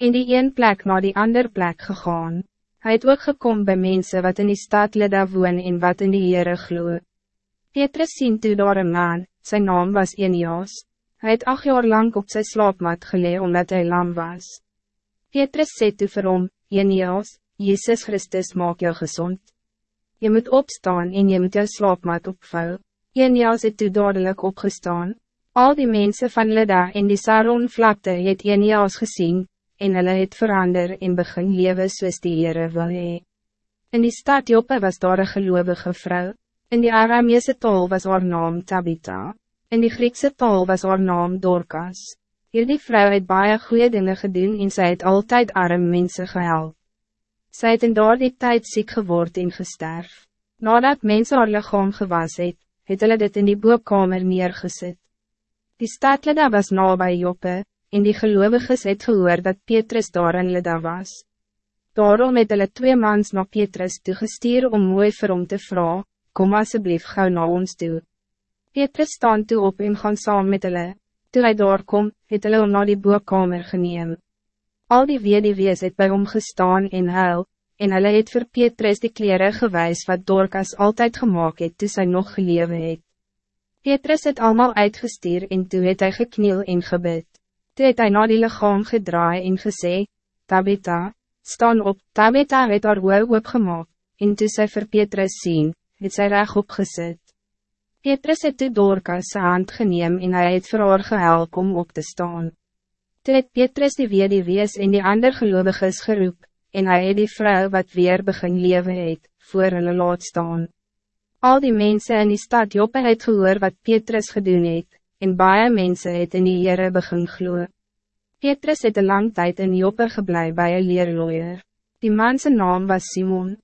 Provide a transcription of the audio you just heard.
in die een plek naar die ander plek gegaan. Hij het ook gekom bij mensen wat in die stad Lida woon en wat in die Heere glo. Petrus sien toe daar een man, zijn naam was Enias. Hij het acht jaar lang op zijn slaapmat gelee omdat hij lam was. Petrus sê toe vir hom, Enias, Jezus Christus maak jou gezond. Je moet opstaan en je moet jou slaapmat opvou. Enias het toe dadelijk opgestaan. Al die mensen van Lida en die Saron vlakte het Enias gezien, en hulle het verander en begin lewe soos die Heere wil hee. In die stad Joppe was daar een geloovige vrou, in die Arameese taal was haar naam Tabitha, in die Griekse taal was haar naam Dorcas. Hierdie vrou het baie goede dingen gedoen en sy het altijd arm mensen gehelp. Sy het in daar die tijd ziek geword en gesterf. Nadat mensen haar lichaam gewas het, het hulle dit in die boekkamer neergesit. Die stadlede was nabij Joppe, en die gelovigen het gehoor dat Petrus daar in Lida was. Daarom het hulle twee mans na Petrus toegestuur om mooi vir hom te vragen, kom asseblief gauw na ons toe. Petrus staan toe op en gaan saam met hulle. Toe hy daar kom, het hulle om na die boekkamer geneem. Al die wediwees het bij hom gestaan en huil, en hulle het vir Petrus die kleren gewys wat Dorcas altijd gemaakt het toe sy nog gelewe het. Petrus het allemaal uitgestuur en toe het hy gekniel en gebid. Toe het hy na die lichaam gedraai en gesê, Tabitha, staan op, Tabitha het haar oor opgemaak, en toe sy vir Petrus sien, het sy reg opgesit. Petrus het toe Dorcas sy hand geneem en hy het vir haar gehelp om op te staan. Toe het Petrus die weer die wees en die ander geloviges geroep, en hy het die vrou wat weer begin lewe het, voor hulle laat staan. Al die mensen in die stad Joppe het gehoor wat Petrus gedoen het, en baie mense het in die Heere begin glo. Petrus het een lang tijd in Joppe geblei bij een leerlooier. Die man zijn naam was Simon.